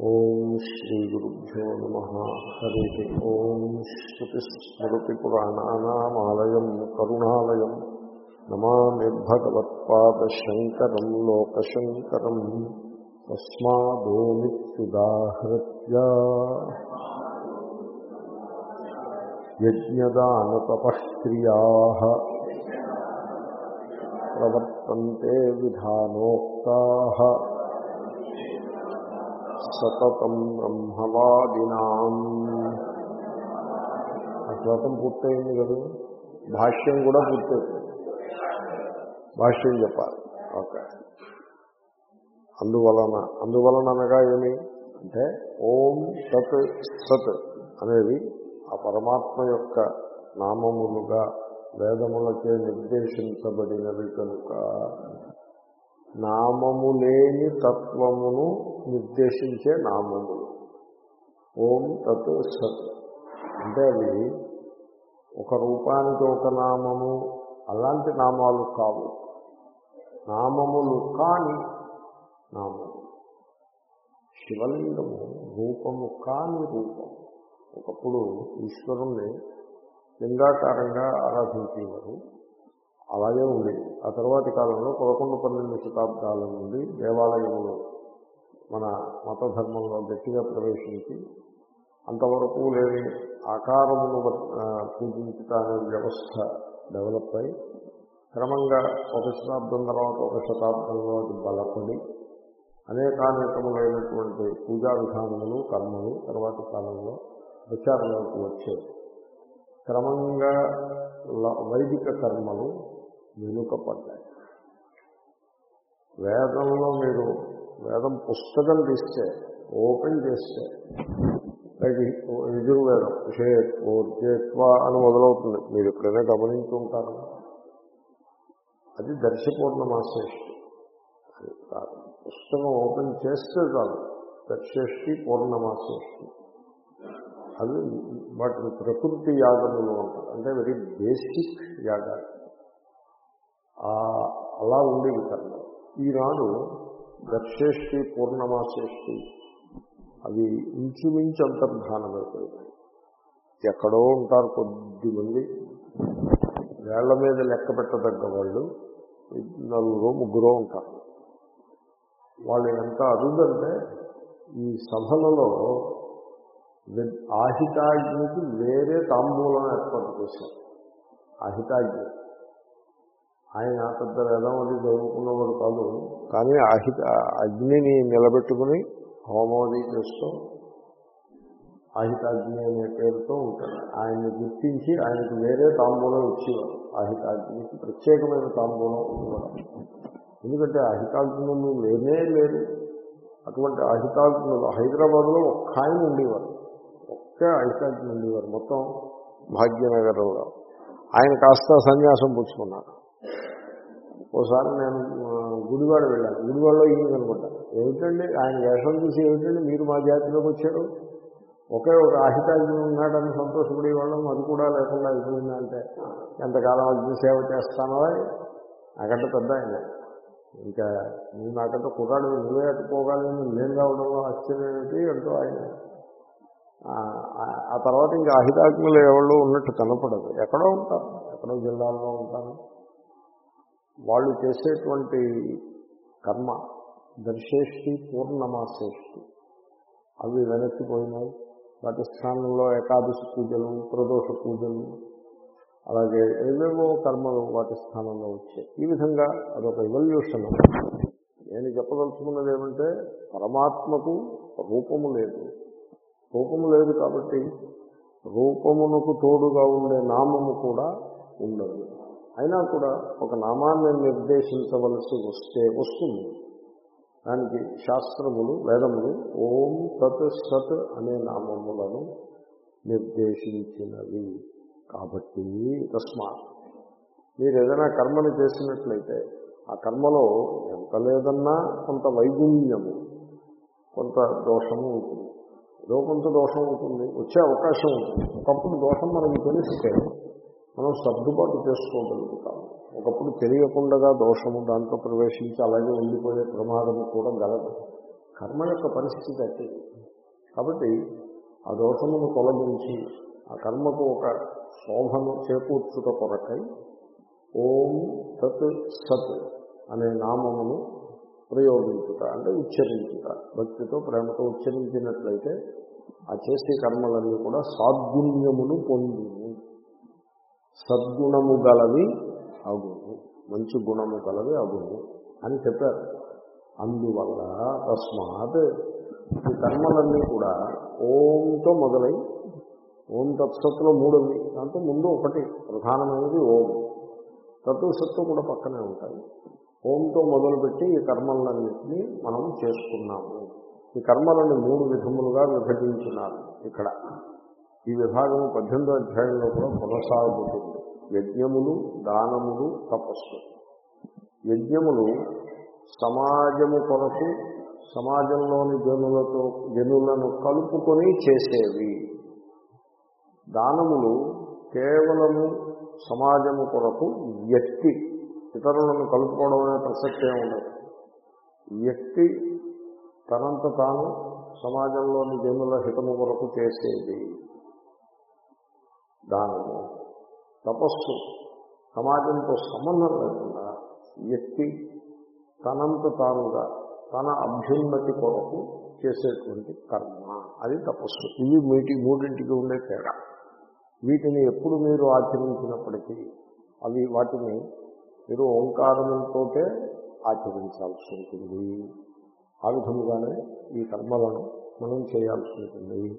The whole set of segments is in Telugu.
ఓం శ్రీ గురుభ్యో నమ. హరి ఓం శ్రుతిస్మృతిపురాణానామాలయం కరుణాలయం. నమామి భగవత్పాదశంకరం లోకశంకరం. తస్మాదోమిత్యుదాహృత్య. యజ్ఞదానతపస్క్రియా ప్రవర్తంతే విధానోక్తా. సతతం బ్రహ్మవాదినాం. ఆ శ్లోకం పూర్తయింది కదా. భాష్యం కూడా పూర్తయింది. భాష్యం చెప్పాలి. ఓకే. అందువలన అందువలన అనగా ఏమి? అంటే ఓం సత్ సత్ అనేది ఆ పరమాత్మ యొక్క నామములుగా వేదములచే నిర్దేశించబడినవి కనుక నామము లేని తత్వమును నిర్దేశించే నామములు. ఓం తత్ సత్. అంటే అవి ఒక రూపానికి ఒక నామము అలాంటి నామాలు కావు. నామములు కాని నామము. శివలింగము రూపము కాని రూపం. ఒకప్పుడు ఈశ్వరుణ్ణి లింగాకారంగా ఆరాధించేవారు. అలాగే ఉంది ఆ తర్వాతి కాలంలో పదకొండు పన్నెండు శతాబ్దాల నుండి దేవాలయములు మన మత ధర్మంలో గట్టిగా ప్రవేశించి అంతవరకు లేని ఆకారమును పూజించుట అనే వ్యవస్థ డెవలప్ అయి క్రమంగా ఒక శతాబ్దం తర్వాత ఒక శతాబ్దంలో అది బలపడి అనేకానేకములైనటువంటి పూజా విధానములు కర్మలు తర్వాతి కాలంలో ప్రచారంలోకి వచ్చాయి క్రమంగా వైదిక కర్మలు వెనుకపడ్డాయి వేదంలో మీరు వేదం పుస్తకం తీస్తే ఓపెన్ చేస్తే యజుర్వేదం. విషయత్వ అని మొదలవుతుంది. మీరు ఎప్పుడైనా గమనించి ఉంటారు అది దర్శపూర్ణమాసేష్టి అది పుస్తకం ఓపెన్ చేస్తే చాలు. దర్శేష్టి పూర్ణమాసేష్టి అది వాటిని ప్రకృతి యాగములు అంటారు అంటే వెరీ బేసిక్ యాగాలు. అలా ఉండేవి కన్నా ఈనాడు దర్శేష్టి పూర్ణమాసేష్టి అవి ఇంచుమించు అంతర్ధానమైపోయినాయి ఎక్కడో ఉంటారు కొద్దిమంది. వేళ్ళ మీద లెక్క పెట్టదగ్గ వాళ్ళు నలుగురు ముగ్గురో ఉంటారు. వాళ్ళు ఎంత అరుదంటే ఈ సభలలో ఆహితాగ్నికి వేరే తాంబూలం ఏర్పాటు చేశారు. ఆహితాగ్ని. ఆయన పెద్ద వేదం అది చదువుకున్నవాడు కాదు. కానీ ఆహిత అగ్నిని నిలబెట్టుకుని హోమోది చేస్తూ ఆహితాగ్ని అనే పేరుతో ఉంటాడు. ఆయన్ని గుర్తించి ఆయనకు వేరే తాంబూలం ఇచ్చేవారు ఆహితాగ్నికి ప్రత్యేకమైన తాంబూలం ఇవ్వడం. ఎందుకంటే ఆహితాగ్నులు లేనే లేరు. అటువంటి అహితాగ్నులు హైదరాబాద్లో ఒక్క ఆయన ఉండేవారు. ఒక్క అహితాగ్ని ఉండేవారు. మొత్తం భాగ్యనగరంలో. ఆయన కాస్త సన్యాసం పుచ్చుకున్నారు. ఓసారి నేను గుడివాడ వెళ్ళాను. గుడివాడలో ఈయన కనుకుంటాను ఏమిటండి? ఆయన వేషం చూసి ఏమిటండి? మీరు మా జాతిలోకి వచ్చారు? ఒకే ఒక ఆహితాగ్ని ఉన్నాడని సంతోషపడేవాళ్ళం అది కూడా లేకుండా అయిపోయిందంటే ఎంతకాలం అగ్ని సేవ చేస్తానో నాకంటే పెద్ద ఆయన. ఇంకా నువ్వు నాకంటే కుర్రాడు నువ్వే అట్టుకోగలని నేను రావడంలో ఆశ్చర్యమేమిటి అంటూ ఆయన. ఆ తర్వాత ఇంకా అహితాగ్నులు ఎవరు ఉన్నట్టు కనపడదు. ఎక్కడో ఉంటారు. ఎక్కడో జిల్లాల్లో ఉంటాను వాళ్ళు చేసేటువంటి కర్మ దర్శేష్టి పూర్ణమాసేష్టి అవి వెనక్కిపోయినాయి. వాటి స్థానంలో ఏకాదశి పూజలు ప్రదోష పూజలు అలాగే ఏవేవో కర్మలు వాటి స్థానంలో వచ్చాయి. ఈ విధంగా అదొక ఇవల్యూషన్ నేను చెప్పదలుచుకున్నది ఏమంటే పరమాత్మకు రూపము లేదు. రూపము లేదు కాబట్టి రూపమునకు తోడుగా ఉండే నామము కూడా ఉండదు. అయినా కూడా ఒక నామాన్ని నిర్దేశించవలసి వస్తే వస్తుంది. దానికి శాస్త్రములు వేదములు ఓం తత్ సత్ అనే నామములను నిర్దేశించినవి. కాబట్టి తస్మాత్. మీరు ఏదైనా కర్మను చేసినట్లయితే ఆ కర్మలో ఎంత లేదన్నా కొంత వైగుణ్యము కొంత దోషము ఉంటుంది. ఏదో కొంత దోషం ఉంటుంది వచ్చే అవకాశం ఉంటుంది. ఒకప్పుడు దోషం మనకి తెలిస్తే మనం సర్దుబాటు చేసుకోగలుగుతాము ఒకప్పుడు తెలియకుండా దోషము దాంట్లో ప్రవేశించి అలాగే ఉండిపోయే ప్రమాదము కూడా గలదు. కర్మ యొక్క పరిస్థితి అట్టి కాబట్టి ఆ దోషమును తొలగించి ఆ కర్మకు ఒక శోభను చేకూర్చుట కొరకై ఓం తత్ సత్ అనే నామమును ప్రయోగించుట అంటే ఉచ్చరించుట. భక్తితో ప్రేమతో ఉచ్చరించినట్లయితే ఆ చేసే కర్మలన్నీ కూడా సాద్గుణ్యమును పొంది సద్గుణము గలవి అగుణు మంచి గుణము గలవి అగుణు అని చెప్పారు. అందువల్ల తస్మాత్ ఈ కర్మలన్నీ కూడా ఓంతో మొదలై ఓం తత్సత్తులో మూడు ఉంది దాంతో ముందు ఒకటి ప్రధానమైనది ఓం. తత్వ సత్తు కూడా పక్కనే ఉంటాయి. ఓంతో మొదలుపెట్టి ఈ కర్మలన్నింటినీ మనం చేసుకున్నాము. ఈ కర్మలను మూడు విధములుగా విభజించినారు ఇక్కడ. ఈ విభాగము పద్దెనిమిదో అధ్యాయంలో కూడా కొనసాగుతుంది. యజ్ఞములు దానములు తపస్సు. యజ్ఞములు సమాజము కొరకు సమాజంలోని జనులతో జనులను కలుపుకొని చేసేవి. దానములు కేవలము సమాజము కొరకు వ్యక్తి ఇతరులను కలుపుకోవడం అనే ప్రసక్తే ఉండదు. వ్యక్తి తనంత తాను సమాజంలోని జనుల హితము కొరకు చేసేది. దానము. తపస్సు. సమాజంతో సంబంధం లేకుండా వ్యక్తి తనంత తానుగా తన అభ్యున్నతి కొరకు చేసేటువంటి కర్మ. అది తపస్సు. ఇవి మీటి మూడింటికి ఉండే తేడా. వీటిని ఎప్పుడు మీరు ఆచరించినప్పటికీ అవి వాటిని మీరు ఓంకారంతో ఆచరించాల్సి ఉంటుంది. ఆ విధముగానే ఈ కర్మలను మనం చేయాల్సి ఉంటుంది.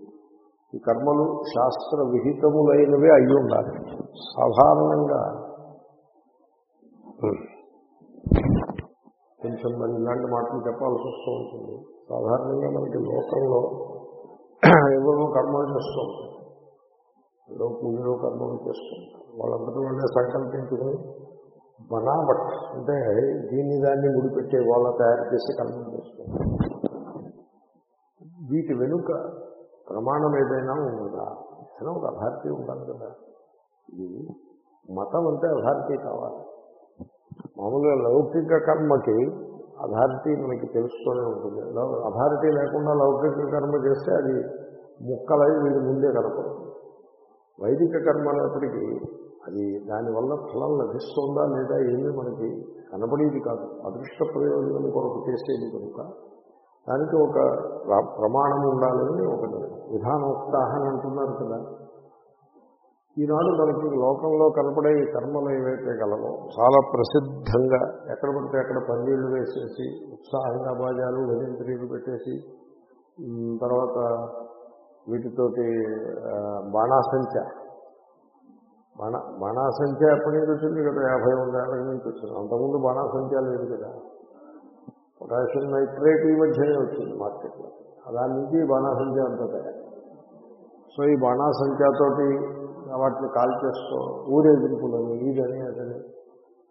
ఈ కర్మలు శాస్త్ర విహితములైనవే అయి ఉండాలి. సాధారణంగా కొంచెం మరి ఇలాంటి మాటలు చెప్పాల్సి వస్తూ ఉంటుంది. సాధారణంగా మనకి లోకంలో ఎవరో కర్మలు చేస్తూ ఉంటారు. ఏదో పూజలో కర్మలు చేస్తుంటారు వాళ్ళందరూ వాళ్ళే సంకల్పించుకుని బనాబట్ అంటే దీన్ని దాన్ని ముడిపెట్టే వాళ్ళ తయారు చేసి కర్మలు చేస్తుంటారు వీటి వెనుక ప్రమాణం ఏదైనా ఉందా? ఏదైనా ఒక అథారిటీ ఉండాలి కదా. ఇది మతం అంటే అథారిటీ కావాలి. మామూలుగా లౌకిక కర్మకి అథారిటీ మనకి తెలుస్తూనే ఉంటుంది. అథారిటీ లేకుండా లౌకిక కర్మ చేస్తే అది ముక్కలై వీడి ముందే కనపడుతుంది. వైదిక కర్మ అనేప్పటికీ అది దానివల్ల ఫలం లభిస్తుందా లేదా ఏమీ మనకి కనపడేది కాదు. అదృష్ట ప్రయోజనం కొరకు చేసేది కనుక దానికి ఒక ప్రమాణం ఉండాలని ఒక విధానోక్తాహని అంటున్నారు కదా. ఈనాడు మనకి లోకంలో కనపడే ఈ కర్మలు ఏవైతే గలవో చాలా ప్రసిద్ధంగా ఎక్కడ పడితే అక్కడ పన్నీళ్ళు వేసేసి ఉత్సాహంగా బాజాలు వెలింత్రీలు పెట్టేసి తర్వాత వీటితోటి బాణాసంచ. బాణ బాణాసంచ ఎప్పటి నుంచి వచ్చింది? కదా యాభై వందేళ్ళ నుంచి వచ్చింది. అంతకుముందు బాణాసంచ లేదు కదా. పొటాషియం నైట్రేట్ ఈ మధ్యనే వచ్చింది మార్కెట్లో దాని నుంచి బాణాసంఖ్య అంతా తయారు. సో ఈ బాణాసంఖ్యతోటి వాటిని కాల్చేస్తూ ఊరేగింపులని ఇదని అదని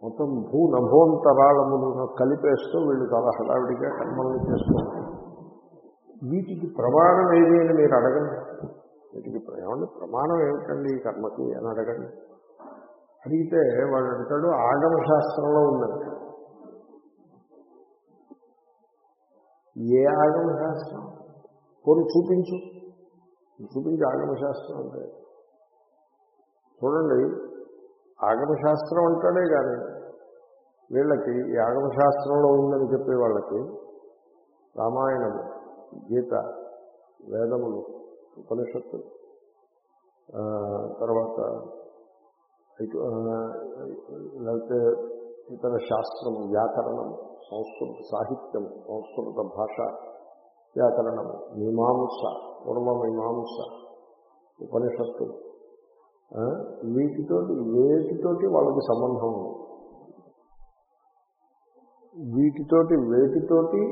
మొత్తం భూ నభోంతరాళములను కలిపేస్తూ వీళ్ళు చాలా హడావిడిగా కర్మల్ని చేస్తున్నారు. వీటికి ప్రమాణం ఏది అని మీరు అడగండి. వీటికి ఏమండి ప్రమాణం ఏమిటండి ఈ కర్మకి అని అడగండి. అడిగితే వాడు అడుగుతాడు ఆగమ శాస్త్రంలో ఏ ఆగమ శాస్త్రం కొన్ని చూపించు. చూపించి ఆగమ శాస్త్రం అంటే? చూడండి ఆగమశాస్త్రం అంటాడే కానీ వీళ్ళకి ఈ ఆగమశాస్త్రంలో ఉందని చెప్పే వాళ్ళకి రామాయణము గీత వేదములు ఉపనిషత్తు తర్వాత లేకపోతే ఇతర శాస్త్రము వ్యాకరణము సంస్కృత సాహిత్యం సంస్కృత భాష వ్యాకరణము మీమాంస పూర్వమీమాంస మీమాంస ఉపనిషత్తులు వీటితోటి వేటితోటి వాళ్ళకి సంబంధం ఉంది. వీటితోటి వేటితోటి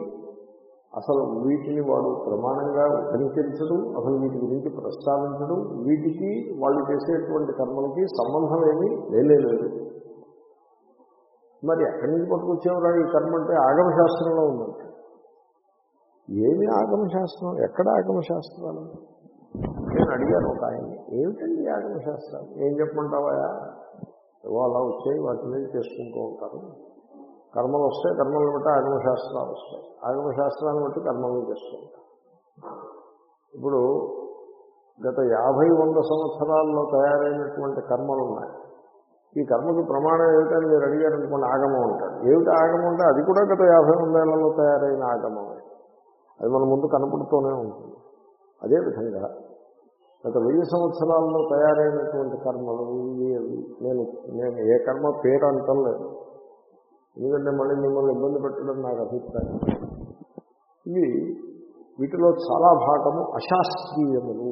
అసలు వీటిని వాడు ప్రమాణంగా కనిపించడం అసలు వీటి గురించి ప్రస్తావించడం వీటికి వాళ్ళు చేసేటువంటి కర్మలకి సంబంధం ఏమీ లేదు. మరి ఎక్కడి నుంచి పట్టుకొచ్చేవరా ఈ కర్మ అంటే ఆగమశాస్త్రంలో ఉందంటే ఏమి ఆగమశాస్త్రం? ఎక్కడ ఆగమశాస్త్రాలు? నేను అడిగాను ఒక ఆయన్ని ఏమిటండి ఆగమశాస్త్రాలు ఏం చెప్పమంటావా? ఏవో అలా వచ్చాయి వాటి మీద చేసుకుంటూ ఉంటారు. కర్మలు వస్తాయి కర్మలను బట్టి ఆగమ శాస్త్రాలు వస్తాయి. ఆగమశాస్త్రాన్ని బట్టి కర్మలను చేస్తూ ఇప్పుడు గత యాభై వంద సంవత్సరాల్లో తయారైనటువంటి కర్మలు ఉన్నాయి. ఈ కర్మకి ప్రమాణం ఏమిటని మీరు అడిగారనుకోండి ఆగమం ఉంటాడు ఏమిటి ఆగమం అంటే అది కూడా గత యాభై వందేళ్ళలో తయారైన ఆగమమే అది మన ముందు కనపడుతూనే ఉంటుంది. అదేవిధంగా గత వెయ్యి సంవత్సరాల్లో తయారైనటువంటి కర్మలు ఇవి నేను నేను ఏ కర్మ పేరు అంటలేదు. ఎందుకంటే మళ్ళీ మిమ్మల్ని ఇబ్బంది పెట్టడం నాకు అభిప్రాయం. ఇవి వీటిలో చాలా భాగము అశాస్త్రీయములు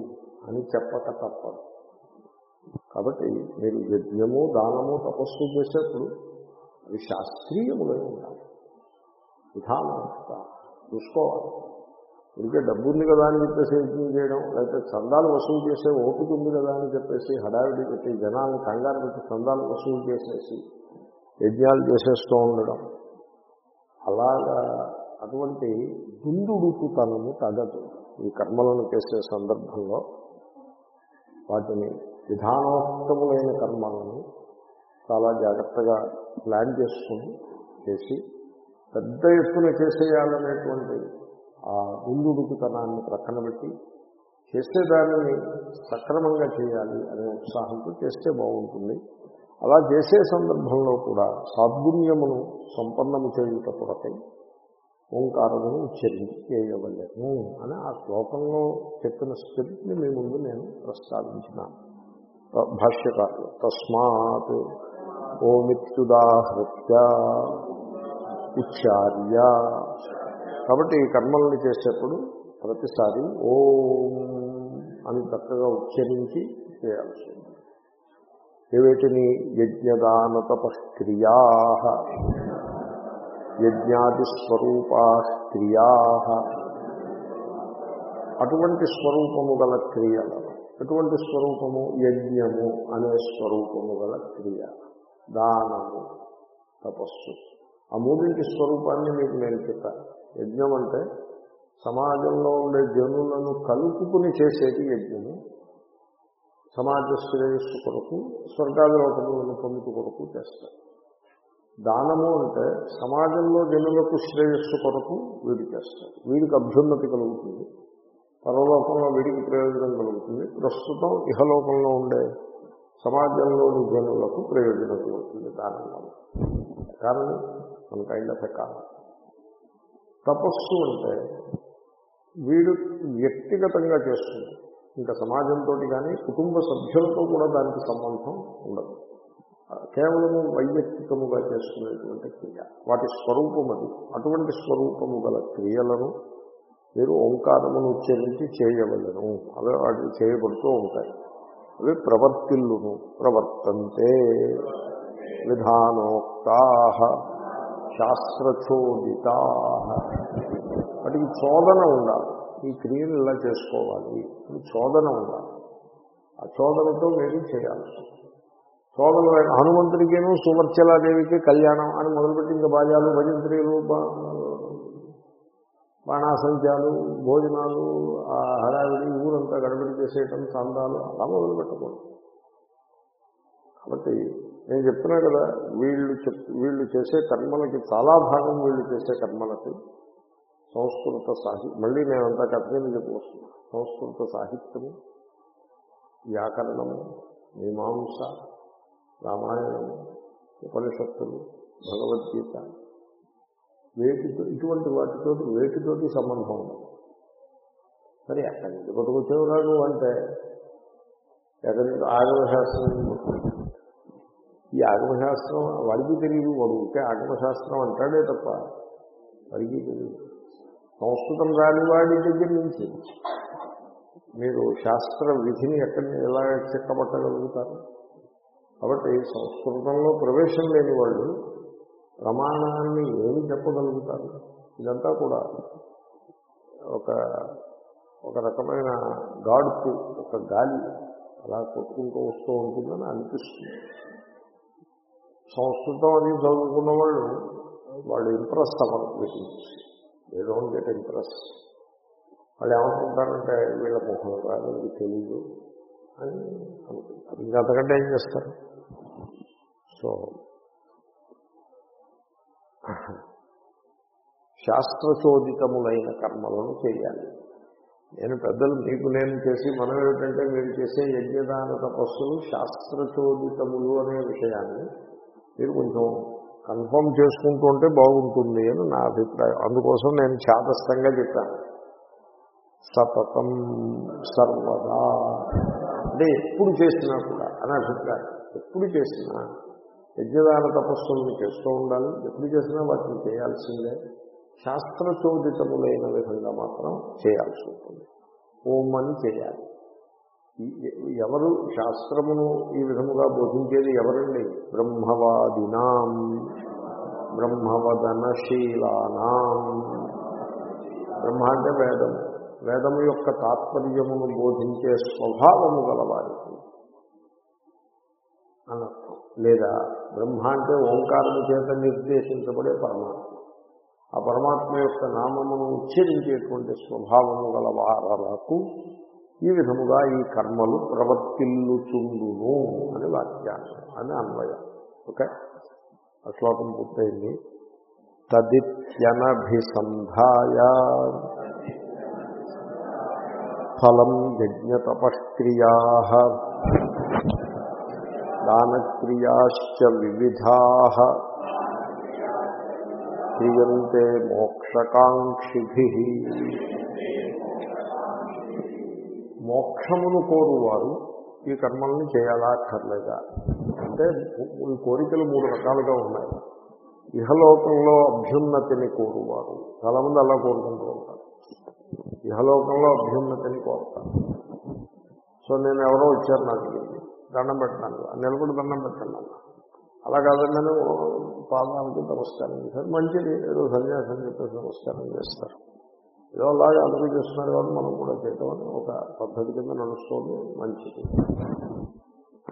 అని చెప్పక తప్పదు. కాబట్టి మీరు యజ్ఞము దానము తపస్సు చేసేప్పుడు అవి శాస్త్రీయములై ఉండాలి. విధానం చూసుకోవాలి. ఇంకే డబ్బు ఉంది కదా అని చెప్పేసి యజ్ఞం చేయడం లేకపోతే చందాలు వసూలు చేసే ఓపిక ఉంది కదా అని చెప్పేసి హడావిడి పెట్టి జనాలను కంగారు పెట్టి చందాలు వసూలు చేసేసి యజ్ఞాలు చేసేస్తూ ఉండడం. అలాగా అటువంటి దుందుడుకుతనము తగదు. ఈ కర్మలను చేసే సందర్భంలో వాటిని విధానోక్తములైన కర్మలను చాలా జాగ్రత్తగా ప్లాన్ చేసుకుని చేసి పెద్ద ఎత్తున చేసేయాలనేటువంటి ఆ ముందుడుకుతనాన్ని ప్రక్కన పెట్టి చేసేదాన్ని సక్రమంగా చేయాలి అనే ఉత్సాహంతో చేస్తే బాగుంటుంది. అలా చేసే సందర్భంలో కూడా సాద్గుణ్యమును సంపన్నము చేయుట కొరకై ఓంకారమును ఉచ్చరించి చేయవలేము అని ఆ శ్లోకంలో చెప్పిన స్పిరిట్ని మీ ముందు నేను ప్రస్తావించినాను. భాష్యకారులు తస్మాత్ ఓమిత్యుదాహృత్య ఉచ్చార్య. కాబట్టి ఈ కర్మల్ని చేసేప్పుడు ప్రతిసారి ఓం అని చక్కగా ఉచ్చరించి చేయాల్సి ఉంది ఏవేటిని? యజ్ఞదాన తపక్రియా యజ్ఞాదిస్వరూపా క్రియా. అటువంటి స్వరూపము గల క్రియలను ఎటువంటి స్వరూపము యజ్ఞము అనే స్వరూపము గల క్రియ. దానము తపస్సు. ఆ మూడింటి స్వరూపాన్ని మీకు నేను చెప్పాను యజ్ఞం అంటే సమాజంలో ఉండే జనులను కలుపుకుని చేసేది యజ్ఞము. సమాజ శ్రేయస్సు కొరకు స్వర్గాదిలోకములను పొందుకు కొరకు చేస్తారు. దానము అంటే సమాజంలో జనులకు శ్రేయస్సు కొరకు వీడు చేస్తారు. వీడికి అభ్యున్నతి కలుగుతుంది. పరలోకంలో వీడికి ప్రయోజనం కలుగుతుంది. ప్రస్తుతం ఇహలోకంలో ఉండే సమాజంలోని జనులకు ప్రయోజనం కలుగుతుంది దానం కారణం మన కైండ్ ఆఫ్ కారణం. తపస్సు అంటే వీడు వ్యక్తిగతంగా చేస్తుంది. ఇంకా సమాజంతో కానీ కుటుంబ సభ్యులతో కూడా దానికి సంబంధం ఉండదు. కేవలము వైయక్తికముగా చేసుకునేటువంటి క్రియ. వాటి స్వరూపం అది. అటువంటి స్వరూపము గల క్రియలను మీరు ఓంకారమును ఉచ్చరించి చేయవలను. అవి వాటి చేయబడుతూ ఉంటాయి. అవి ప్రవర్తిల్లును ప్రవర్తంతే. విధానోక్తా శాస్త్రచోదితా. వాటికి చోదన ఉండాలి. ఈ క్రియలు ఇలా చేసుకోవాలి? అని చోదన ఉండాలి. ఆ చోదనతో మీరు చేయాలి. చోదన హనుమంతుడికేను సువర్చలాదేవికి కళ్యాణం అని మొదలుపెట్టి ఇంకా బాజాలు భజంత్రీలు బాణాసంఖ్యాలు భోజనాలు హడావిడి ఊరంతా గడబడి చేసేయటం చందాలు అలా మొదలు పెట్టకూడదు. కాబట్టి నేను చెప్తున్నా కదా వీళ్ళు చెప్ వీళ్ళు చేసే కర్మలకి చాలా భాగం వీళ్ళు చేసే కర్మలకి సంస్కృత సాహిత్యం మళ్ళీ నేనంతా కథని చెప్పుకొస్తున్నాను సంస్కృత సాహిత్యము వ్యాకరణము మీమాంస రామాయణము ఉపనిషత్తులు భగవద్గీత వేటితో ఇటువంటి వాటితో వేటితోటి సంబంధం ఉండదు. సరే ఎక్కడి నుంచి కొట్టుకొచ్చేవాడు అంటే? ఎక్కడి నుంచి ఆగమశాస్త్రం ఈ ఆగమశాస్త్రం వాడికి తెలియదు వాడు ఉంటే ఆగమశాస్త్రం అంటాడే తప్ప వాడికి తెలియదు సంస్కృతం రాని వాడి దగ్గర నుంచి మీరు శాస్త్ర విధిని ఎక్కడిని ఎలా చెక్కబట్టగలుగుతారు? కాబట్టి సంస్కృతంలో ప్రవేశం లేని వాళ్ళు ప్రమాణాన్ని ఏమి చెప్పగలుగుతారు? ఇదంతా కూడా ఒక ఒక రకమైన గాడుపు ఒక గాలి అలా కొట్టుకుంటూ వస్తూ ఉంటుందని అనిపిస్తుంది. సంస్కృతం అని చదువుకున్న వాళ్ళు వాళ్ళు ఇంప్రెస్ అవ్వరు వీటి దే డోంట్ గెట్ ఇంప్రెస్ వాళ్ళు ఏమనుకుంటారంటే వీళ్ళ ముఖం రాదు వీళ్ళకి తెలియదు అని అనుకుంటారు. ఇంకా అంతకంటే ఏం చేస్తారు? సో శాస్త్రచోదితములైన కర్మలను చేయాలి. నేను పెద్దలు మీకు నేను చేసి మనం ఏమిటంటే మీరు చేసే యజ్ఞదాన తపస్సులు శాస్త్రచోదితములు అనే విషయాన్ని మీరు కొంచెం కన్ఫర్మ్ చేసుకుంటూ ఉంటే బాగుంటుంది అని నా అభిప్రాయం. అందుకోసం నేను చాదస్తంగా చెప్పాను. సతతం సర్వదా. అంటే ఎప్పుడు చేసినా కూడా అని అభిప్రాయం. ఎప్పుడు చేసినా యజ్ఞదాన తపస్సులను చేస్తూ ఉండాలి. ఎప్పుడు చేసినా వాటిని చేయాల్సిందే. శాస్త్రచోదితములైన విధంగా మాత్రం చేయాల్సి ఉంటుంది. ఓం అని చేయాలి. ఎవరు శాస్త్రమును ఈ విధముగా బోధించేది ఎవరండి? బ్రహ్మవాదినాం బ్రహ్మవదనశీలానాం. బ్రహ్మ అంటే వేదం. వేదము యొక్క తాత్పర్యమును బోధించే స్వభావము గలవారికి. అనర్థం లేదా బ్రహ్మ అంటే ఓంకారము చేత నిర్దేశించబడే పరమాత్మ. ఆ పరమాత్మ యొక్క నామమును ఉచ్చరించేటువంటి స్వభావము గల వారలకు ఈ విధముగా ఈ కర్మలు ప్రవర్తిల్లుచుండును అని వాక్యాన్ని అని అన్వయం. ఓకే? ఆ శ్లోకం పూర్తయింది. తదిత్యనభిసంధాయ ఫలం యజ్ఞతపక్రియా దానక్రియాశ్చ వివిధా క్రియంతే మోక్షకాంక్షిభి. మోక్షమును కోరువారు ఈ కర్మల్ని చేయాలా అక్కర్లేదా? అంటే ఈ కోరికలు మూడు రకాలుగా ఉన్నాయి. ఇహలోకంలో అభ్యున్నతిని కోరువారు. చాలామంది అలా కోరుకుంటూ ఉంటారు. ఇహలోకంలో అభ్యున్నతిని కోరుతారు. సో నేను ఎవరో వచ్చారు నాకు దండం పెట్టాను నిలబడి దండం పెట్టినాను అలా కాదండి నేను పాదానికి నమస్కారం చేశారు. మంచిది ఏదో సన్యాసం చెప్పేసి నమస్కారం చేస్తారు. ఏదో అలాగే అందరూ చేస్తున్నారు కాబట్టి మనం కూడా చేయటం ఒక పద్ధతి కింద నడుస్తుంది. మంచిది.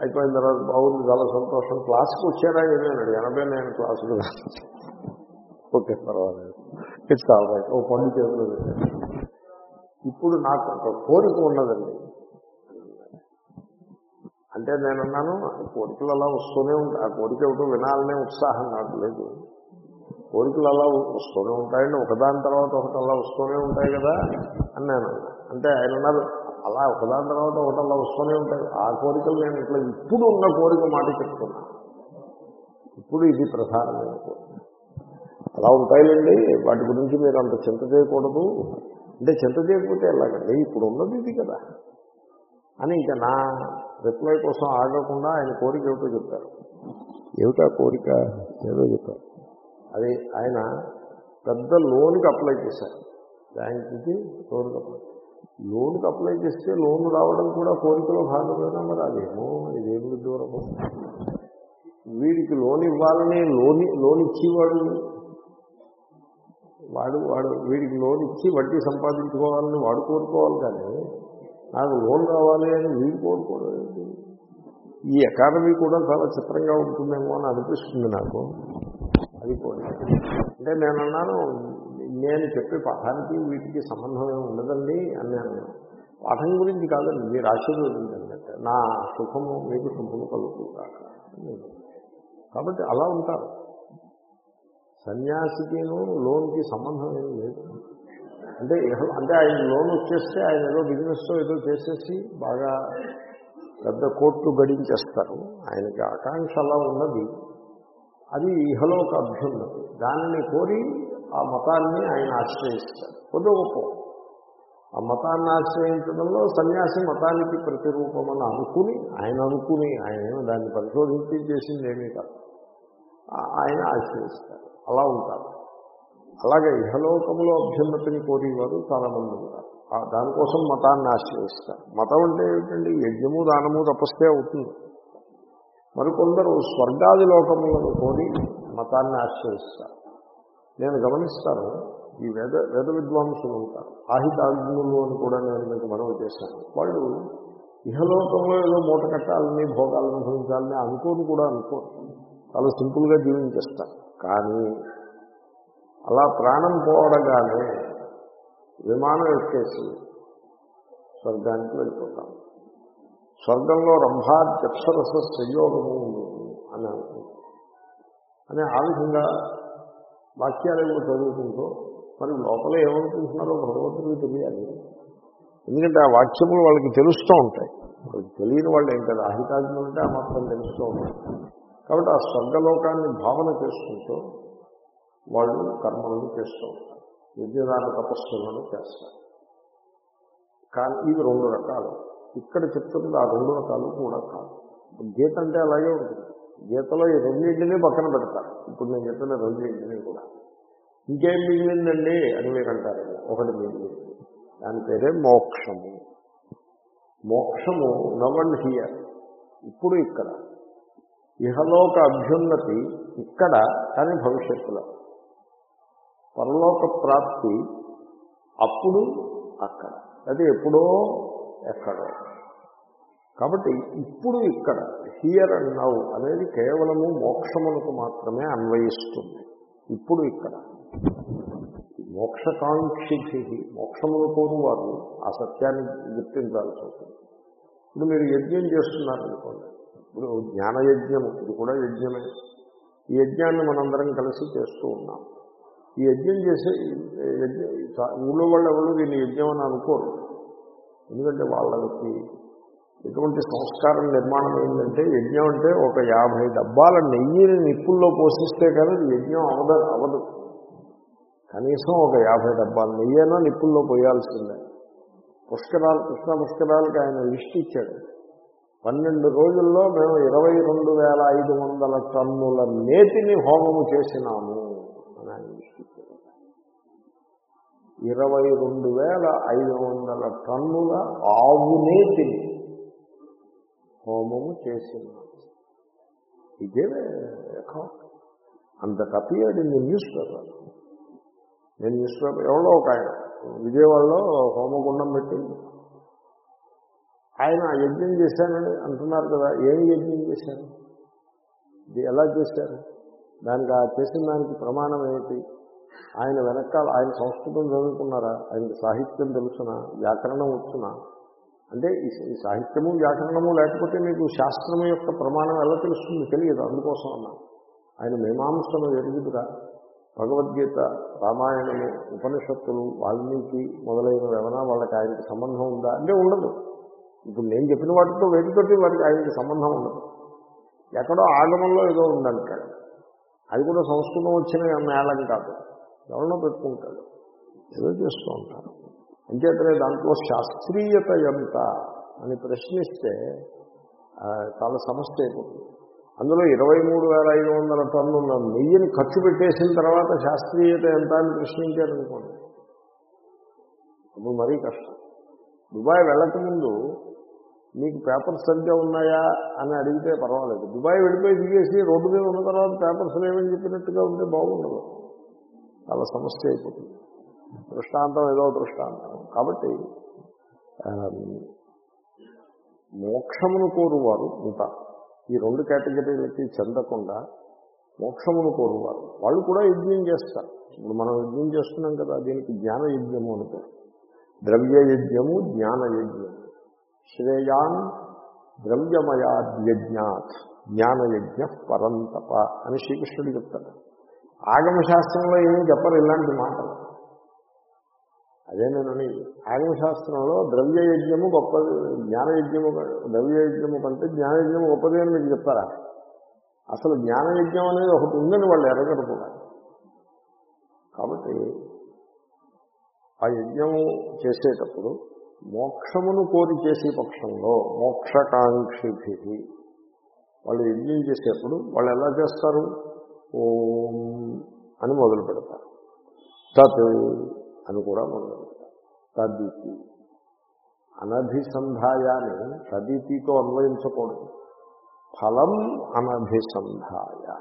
అయిపోయిన తర్వాత బాగుంది చాలా సంతోషం. క్లాస్కి వచ్చారా ఏమేనండి ఎనభై నేను క్లాసులు. ఓకే పర్వాలేదు. ఇట్స్ ఆల్ రైట్ ఓ పండు చేతులు ఇప్పుడు నాకు ఒక కోరిక ఉన్నదండి. అంటే నేనున్నాను కోరికలు అలా వస్తూనే ఉంటాయి ఆ కోరిక ఏమిటో వినాలనే ఉత్సాహం నాకు లేదు. కోరికలు అలా వస్తూనే ఉంటాయండి ఒకదాని తర్వాత ఒకటి అలా వస్తూనే ఉంటాయి కదా అని నేను అంటే ఆయన ఉన్నారు అలా ఒకదాని తర్వాత ఒకటి అలా వస్తూనే ఉంటాయి. ఆ కోరికలు నేను ఇట్లా ఇప్పుడు ఉన్న కోరిక మాట చెప్తున్నా. ఇప్పుడు ఇది ప్రధానమైన కోరిక. అలా ఉంటాయిలేండి వాటి గురించి మీరు అంత చింత చేయకూడదు. అంటే చింత చేయకపోతే ఎలాగండి? ఇప్పుడు ఉన్నది ఇది కదా. అని ఇంకా నా రిప్లై కోసం ఆగకుండా ఆయన కోరిక ఏమిటో చెప్పారు. ఏమిటా కోరిక? ఏదో చెప్పారు. అది ఆయన పెద్ద లోన్కి అప్లై చేశారు. బ్యాంకుకి లోన్కి అప్లై లోన్కి అప్లై చేస్తే లోన్ రావడం కూడా కోరికలో భాగమేనా? మరి అదేమో ఇదేమి దూరం వీడికి లోన్ ఇవ్వాలని లోన్ లోన్ ఇచ్చేవాడు? వాడు వాడు వీడికి లోన్ ఇచ్చి వడ్డీ సంపాదించుకోవాలని వాడు కోరుకోవాలి కానీ నాకు లోన్ కావాలి అని వీడు కోరుకోవడం ఈ ఎకానమీ కూడా చాలా చిత్రంగా ఉంటుందేమో అని అనిపిస్తుంది నాకు. అది కూడా. అంటే నేను అన్నాను నేను చెప్పే పాఠానికి వీటికి సంబంధం ఏమి ఉండదండి అని నేను అన్నాను. పాఠం గురించి కాదండి మీరు ఆశీర్వదించండి అంటే నా సుఖము మీకు సుఖము కలుగుతాక కాబట్టి అలా ఉంటారు. సన్యాసికిను లోన్కి సంబంధం ఏం లేదు. అంటే ఇహ- అంటే ఆయన లోన్ వచ్చేస్తే ఆయన ఏదో బిజినెస్తో ఏదో చేసేసి బాగా పెద్ద కోట్లు గడించేస్తారు. ఆయనకి ఆకాంక్ష అలా ఉన్నది. అది ఇహలోక అభ్యున్నది దానిని కోరి ఆ మతాన్ని ఆయన ఆశ్రయిస్తారు. కొద్ది గొప్ప ఆ మతాన్ని ఆశ్రయించడంలో సన్యాసి మతానికి ప్రతిరూపమని అనుకుని ఆయన అనుకుని ఆయన దాన్ని పరిశోధించి చేసింది ఏమీ కాదు. ఆయన ఆశ్రయిస్తారు. అలా ఉంటారు. అలాగే ఇహలోకంలో అభ్యున్నతిని కోరేవారు చాలా మంది దానికోసం మతాన్ని ఆశ్రయిస్తారు. మతం అంటే ఏమిటండి? యజ్ఞము దానము తపస్తే అవుతుంది. మరికొందరు స్వర్గాది లోకములను కోరి మతాన్ని ఆశ్రయిస్తారు. నేను గమనిస్తాను ఈ వేద వేద విద్వాంసులు ఉంటారు. ఆహితాగ్నులు అని కూడా నేను మీకు మనవి చేశాను. వాళ్ళు ఇహలోకంలో ఏదో మూట కట్టాలని భోగాలను అనుభవించాలని అనుకోని కూడా అనుకోరు. చాలా సింపుల్గా జీవించేస్తారు. కానీ అలా ప్రాణం పోవడగానే విమానం ఎక్కేసి స్వర్గానికి వెళ్ళిపోతాం. స్వర్గంలో రంభాధ్యక్షరస సంయోగము ఉంటుంది అని అనుకుంటాం. అని ఆ విధంగా వాక్యాలు ఏమో చదువుకుంటూ మరి లోపల ఏమనుకుంటున్నారో భగవంతుడికి తెలియాలి. ఎందుకంటే ఆ వాక్యములు వాళ్ళకి తెలుస్తూ ఉంటాయి. వాళ్ళకి తెలియని వాళ్ళు ఏం కదా. ఉంటే అంటే ఆ మాత్రం తెలుస్తూ ఉంటాయి. కాబట్టి ఆ స్వర్గలోకాన్ని భావన చేసుకుంటూ వాళ్ళు కర్మలను చేస్తూ ఉంటారు. యజ్ఞదాన తపస్సులను చేస్తారు. కానీ ఇవి రెండు రకాలు. ఇక్కడ చెప్తున్నది ఆ రెండు రకాలు కూడా కాదు. గీత అంటే అలాగే ఉంటుంది. గీతలో ఈ రెండింటినీ పక్కన పెడతారు. ఇప్పుడు నేను చెప్పిన రెండింటినీ కూడా. ఇంకేం మిగిలిందండి అని మీరు అంటారు. ఒకటి మిగిలింది. దాని పేరే మోక్షము. మోక్షము నవన్ హియర్. ఇప్పుడు ఇక్కడ. ఇహలోక అభ్యున్నతి ఇక్కడ కానీ భవిష్యత్తులో. పరలోక ప్రాప్తి అప్పుడు అక్కడ. అది ఎప్పుడో ఎక్కడో. కాబట్టి ఇప్పుడు ఇక్కడ హియర్ అండ్ నౌ అనేది కేవలము మోక్షములకు మాత్రమే అన్వయిస్తుంది. ఇప్పుడు ఇక్కడ. మోక్షకాంక్షి మోక్షములు కోరు వారు ఆ సత్యాన్ని గుర్తించాల్సి వస్తుంది. ఇప్పుడు మీరు యజ్ఞం చేస్తున్నారనుకోండి. ఇప్పుడు జ్ఞానయజ్ఞము ఇది కూడా యజ్ఞమే. ఈ యజ్ఞాన్ని మనందరం కలిసి చేస్తూ ఉన్నాం. ఈ యజ్ఞం చేసే ఊళ్ళో వాళ్ళు ఎవరు దీన్ని యజ్ఞం అని అనుకోరు. ఎందుకంటే వాళ్ళకి ఎటువంటి సంస్కారం నిర్మాణం ఏంటంటే యజ్ఞం అంటే ఒక యాభై డబ్బాల నెయ్యిని నిప్పుల్లో పోషిస్తే కానీ యజ్ఞం అవద అవదు. కనీసం ఒక యాభై డబ్బాల నెయ్యైనా నిప్పుల్లో పోయాల్సిందే. పుష్కరాలు కృష్ణ పుష్కరాలకి ఆయన లిస్ట్ ఇచ్చాడు. పన్నెండు రోజుల్లో మేము ఇరవై రెండు వేల ఐదు వందల టన్నుల నేతిని హోమము చేసినాము. ఇరవై రెండు వేల ఐదు వందల టన్నుల ఆవు నేతిని హోమము చేసినాము ఇదే అకౌంట్ అంత appeared in the newspaper. నేను న్యూస్ పేపర్ ఎవరో ఒక ఆయన. విజయవాడలో హోమగుండం పెట్టి ఆయన యజ్ఞం చేశానని అంటున్నారు కదా ఏం యజ్ఞం చేశాను ఇది ఎలా చేశారు? దానికి ఆ చేసిన దానికి ప్రమాణం ఏమిటి? ఆయన వెనకాల ఆయన సంస్కృతం చదువుకున్నారా? ఆయనకి సాహిత్యం తెలుసునా? వ్యాకరణం వచ్చునా? అంటే ఈ సాహిత్యము వ్యాకరణము లేకపోతే మీకు శాస్త్రం యొక్క ప్రమాణం ఎలా తెలుస్తుంది? తెలియదు? అందుకోసం అన్నా. ఆయన మీమాంసను ఎరుగుదురా. భగవద్గీత రామాయణము ఉపనిషత్తులు వాల్మీకి మొదలైనవి ఏమైనా వాళ్ళకి ఆయనకి సంబంధం ఉందా? అంటే ఉండదు. ఇప్పుడు నేను చెప్పిన వాటితో వేటితోటి వారికి ఆయనకి సంబంధం ఉండదు. ఎక్కడో ఆగమంలో ఏదో ఉందంటాడు అది కూడా సంస్కృతం వచ్చిన మేళం కాదు. ఎవరినో పెట్టుకుంటాడు. ఏదో చేస్తూ ఉంటారు అంచేతనే దాంట్లో శాస్త్రీయత ఎంత అని ప్రశ్నిస్తే చాలా సమస్య అయిపోతుంది. అందులో ఇరవై మూడు వేల ఐదు వందల టన్నుల నెయ్యిని ఖర్చు పెట్టేసిన తర్వాత శాస్త్రీయత ఎంత అని ప్రశ్నించారనుకోండి. అప్పుడు మరీ కష్టం. దుబాయ్ వెళ్ళకముందు మీకు పేపర్స్ సరిగ్గా ఉన్నాయా అని అడిగితే పర్వాలేదు. దుబాయ్ వెళ్ళిపోయి దిగేసి రోడ్డు మీద ఉన్న తర్వాత పేపర్స్ లేవని చెప్పినట్టుగా ఉంటే బాగుండదు. చాలా సమస్య అయిపోతుంది. దృష్టాంతం ఏదో దృష్టాంతం. కాబట్టి మోక్షమును కోరువారు ఉంటారు ఈ రెండు కేటగిరీలకి చెందకుండా మోక్షమును కోరువారు. వాళ్ళు కూడా యజ్ఞం చేస్తారు. ఇప్పుడు మనం యజ్ఞం చేస్తున్నాం కదా దీనికి జ్ఞాన యజ్ఞము అంటే ద్రవ్య యజ్ఞము జ్ఞాన యజ్ఞము. శ్రేయాన్ ద్రవ్యమయాద్యజ్ఞాత్ జ్ఞానయజ్ఞ పరంతప అని శ్రీకృష్ణుడు చెప్తాడు. ఆగమశాస్త్రంలో ఏమీ చెప్పరు ఇలాంటి మాటలు. అదే నేను ఆగమశాస్త్రంలో ద్రవ్యయజ్ఞము గొప్పది జ్ఞానయజ్ఞము ద్రవ్యయజ్ఞము కంటే జ్ఞానయజ్ఞము గొప్పది అని మీకు చెప్తారా? అసలు జ్ఞానయజ్ఞం అనేది ఒకటి ఉందని వాళ్ళు ఎరగరు కూడా కాబట్టి ఆ యజ్ఞము చేసేటప్పుడు మోక్షమును కోరి చేసే పక్షంలో మోక్షకాంక్షిభి వాళ్ళు యజ్ఞం చేసేప్పుడు వాళ్ళు ఎలా చేస్తారు? ఓం అని మొదలు పెడతారు. తత్ అని కూడా మొదలు పెడతారు. తదితి. అనభిసంధాయాన్ని తదితితో అన్వయించకూడదు. ఫలం అనభిసంధాయ.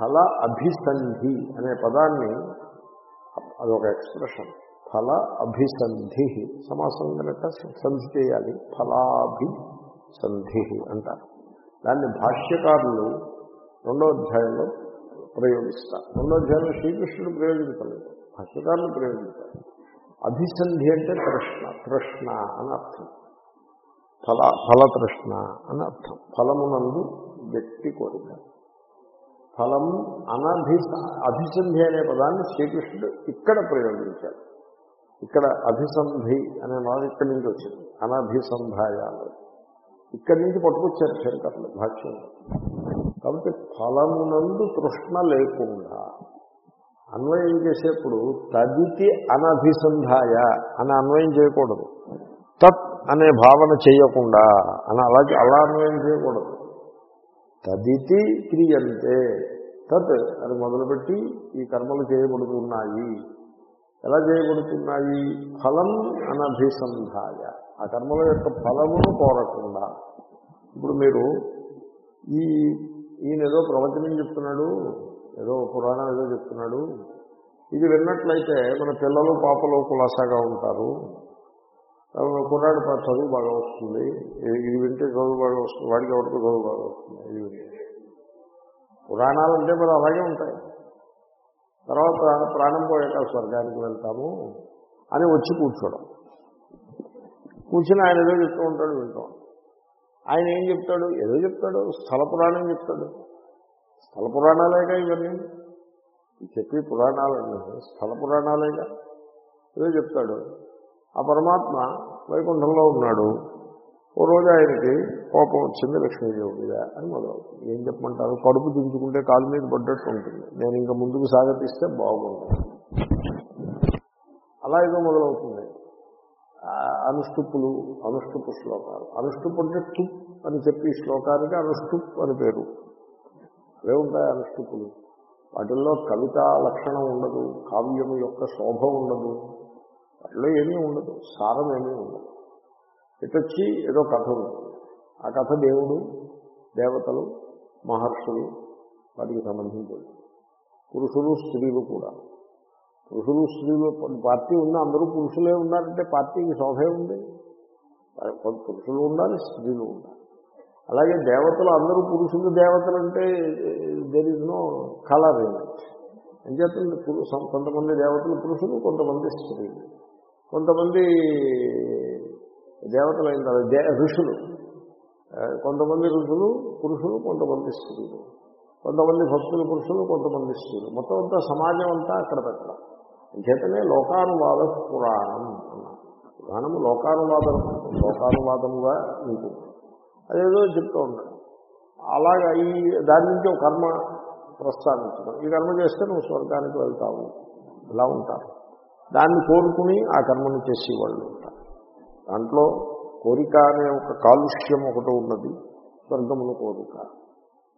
ఫల అభిసంధి అనే పదాన్ని అదొక ఎక్స్ప్రెషన్. ఫల అభిసంధి సమాసం కనుక సంధి చేయాలి. ఫలాభిసంధి అంటారు. దాన్ని భాష్యకారులు రెండో అధ్యాయంలో ప్రయోగిస్తారు రెండో అధ్యాయంలో శ్రీకృష్ణుడు ప్రయోగించలేదు. భాష్యకారులు ప్రయోగించారు. అభిసంధి అంటే తృష్ణ. తృష్ణ అని అర్థం. ఫల ఫలతృష్ణ అని అర్థం. ఫలమునందు వ్యక్తి కోరిక. ఫలం అనభి అభిసంధి అనే పదాన్ని శ్రీకృష్ణుడు ఇక్కడ ప్రయోగించాడు. ఇక్కడ అభిసంధి అనే మాట ఇక్కడి నుంచి వచ్చింది. అనభిసంధాయాలు. ఇక్కడి నుంచి పట్టుకొచ్చారు శంకర్లు భాష్యం. కాబట్టి ఫలమునందు తృష్ణ లేకుండా అన్వయం చేసేప్పుడు తదితి అనభిసంధాయ అని అన్వయం చేయకూడదు. తత్ అనే భావన చేయకుండా అని అలాగే అలా అన్వయం చేయకూడదు. తదితి క్రియంతే. తత్ అని మొదలుపెట్టి ఈ కర్మలు చేయబడుతున్నాయి. ఎలా చేయబడుతున్నాయి? ఫలం అనభిసంధాయ. ఆ కర్మల యొక్క ఫలమును కోరకుండా. ఇప్పుడు మీరు ఈ ఈయన ఏదో ప్రవచనం చెప్తున్నాడు ఏదో పురాణం ఏదో చెప్తున్నాడు. ఇది విన్నట్లయితే మన పిల్లలు పాపలు కులాసాగా ఉంటారు. కుర్రాడు చదువు బాగా వస్తుంది. ఇది- వింటే చదువు బాగా వస్తుంది. వాడికి ఎవరికి చదువు బాగా వస్తుంది. ఇది వింటే. పురాణాలు అంటే మరి అలాగే ఉంటాయి. తర్వాత ప్రాణం పోయాక స్వర్గానికి వెళ్తాము అని వచ్చి కూర్చోవడం. కూర్చుని ఆయన ఏదో చెప్తూ ఉంటాడు వింటాం ఆయన ఏం చెప్తాడు? ఏదో చెప్తాడు. స్థల పురాణం చెప్తాడు. స్థల పురాణాలేగా ఇవన్నీ? చెప్పి పురాణాలన్నీ స్థల పురాణాలేగా? ఏదో చెప్తాడు. ఆ పరమాత్మ వైకుంఠంలో ఉన్నాడు. ఓ రోజు ఆయనకి కోపం వచ్చింది లక్ష్మీదేవి మీద అని మొదలవుతుంది. ఏం చెప్పమంటారు? కడుపు దించుకుంటే కాలు మీద పడ్డట్టు ఉంటుంది. నేను ఇంకా ముందుకు సాగతిస్తే బాగుంటుంది. అలా ఏదో మొదలవుతుంది. అనుష్టుప్పులు అనుష్టుపు శ్లోకాలు. అనుష్టుపు అంటే తుప్ అని చెప్పి శ్లోకానికి అనుష్టుప్ అని పేరు. అవే ఉంటాయి అనుష్టుప్పులు వాటిల్లో కవిత లక్షణం ఉండదు కావ్యం యొక్క శోభ ఉండదు వాటిలో ఏమీ ఉండదు సారం ఏమీ ఉండదు. ఇటొచ్చి ఏదో కథ ఉంటుంది ఆ కథ దేవుడు దేవతలు మహర్షులు వాటికి సంబంధించింది. పురుషులు స్త్రీలు కూడా. పురుషులు స్త్రీలు పార్టీ ఉంది అందరూ పురుషులే ఉన్నారంటే పార్టీకి శోభే ఉంది. కొంత పురుషులు ఉండాలి స్త్రీలు ఉండాలి. అలాగే దేవతలు అందరూ పురుషులు దేవతలు అంటే దెర్ ఇస్ నో కలర్ అంచేతండి కొంతమంది దేవతలు పురుషులు కొంతమంది స్త్రీలు. కొంతమంది దేవతలు అయిన తర్వాత ఋషులు. కొంతమంది ఋషులు పురుషులు కొంతమంది స్త్రీలు. కొంతమంది భక్తులు పురుషులు కొంతమంది స్త్రీలు. మొత్తం అంతా సమాజం అంతా అక్కడ పెట్టడం. అంచేతనే లోకానువాద పురాణం అన్నారు పురాణము లోకానువాదం లోకానువాదముగా ఉంటుంది. అదేదో చెప్తూ ఉంటాడు. అలాగా ఈ దాని నుంచి ఒక కర్మ ప్రస్తావించడం ఈ కర్మ చేస్తే నువ్వు స్వర్గానికి వెళ్తావు. ఇలా ఉంటారు. దాన్ని కోరుకుని ఆ కర్మను చేసేవాళ్ళు ఉంటారు. దాంట్లో కోరిక అనే ఒక కాలుష్యం ఒకటి ఉన్నది. స్వర్గమును కోరిక.